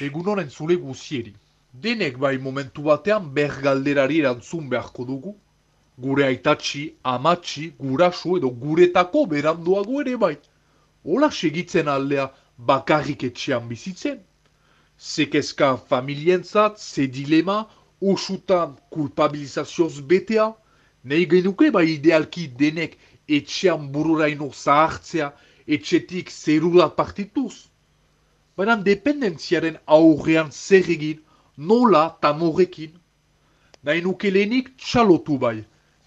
Egun honen zule guzieri. Denek bai momentu batean ber galderari erantzun beharko dugu. Gure aitatxi, amatxi, guraso edo guretako beranduago ere bai. Ola segitzen aldea bakarrik etxean bizitzen. Zekezka familientzat, ze dilema, osutan kulpabilizazioz betea. Nei genuke bai idealki denek etxean bururaino zahartzea, etxetik zerura partituz. Baina dependentziaren aurrean zer egin, nola tamorekin. Nahi nuke lehenik txalotu bai.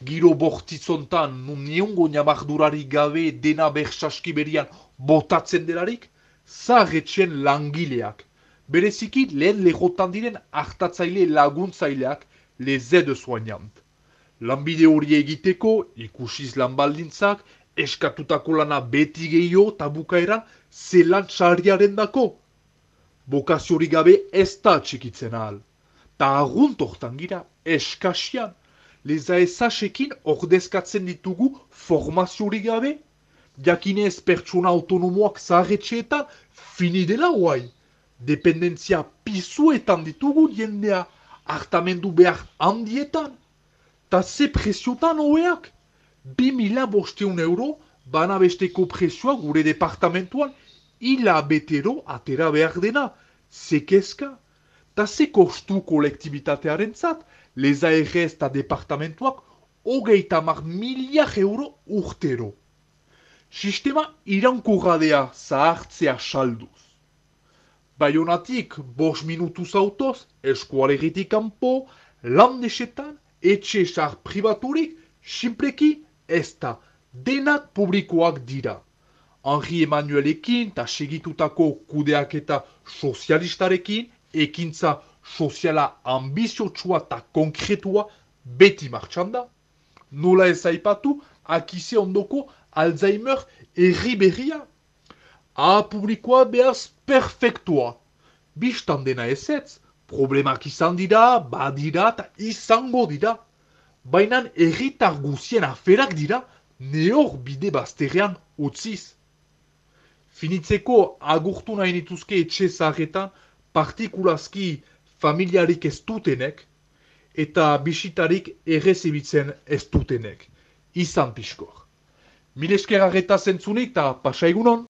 Giro bortitzontan nun niongo namardurari gabe dena bersaski berian botatzen delarik, zaharretxen langileak. Bereziki lehen lehotan diren hartatzaile laguntzaileak lezede soignant. Lanbide hori egiteko, ikusiz lanbaldintzak, eskatutako lana beti gehiago eta bukaeran zelan txarriaren dako. Bokaziorik gabe ez da txikitzen ahal. Ta agunt hortan gira, eskasian, leza ezasekin ordezkatzen ditugu formaziorik gabe, jakinez pertsona autonomoak zaharretxeetan fini dela guai. Dependentzia pisuetan ditugu jendea hartamendu behar handietan. Ta ze presiotan hoeak? Bi mila bosteun euro bana besteko presioa gure departamentuan hila betero atera behar dena, zekezka, ta ze kostu kolektibitatearen zat, leza errez eta departamentuak hogeita mar miliak euro urtero. Sistema irankurradea zahartzea salduz. Baionatik bos minutu zautoz, eskualeritik kanpo, landesetan, etxe sar privaturik, simpleki ez da denak publikoak dira. Henri Emanuelekin eta segitutako kudeak eta sozialistarekin, ekintza soziala ambiziotsua eta konkretua beti martxan da. Nola ez aipatu, akize ondoko Alzheimer erri berria. A publikoa behaz perfektua. Bistan dena ez ez, problemak izan dira, badira eta izango dira baina erritar guzien aferak dira neor bide bazterrean utziz. Finitzeko agurtu nahi nituzke etxe zaharretan partikulazki familiarik ez dutenek eta bisitarik errezibitzen ez dutenek. Izan pixkor. Milesker arreta zentzunik eta pasa egunon.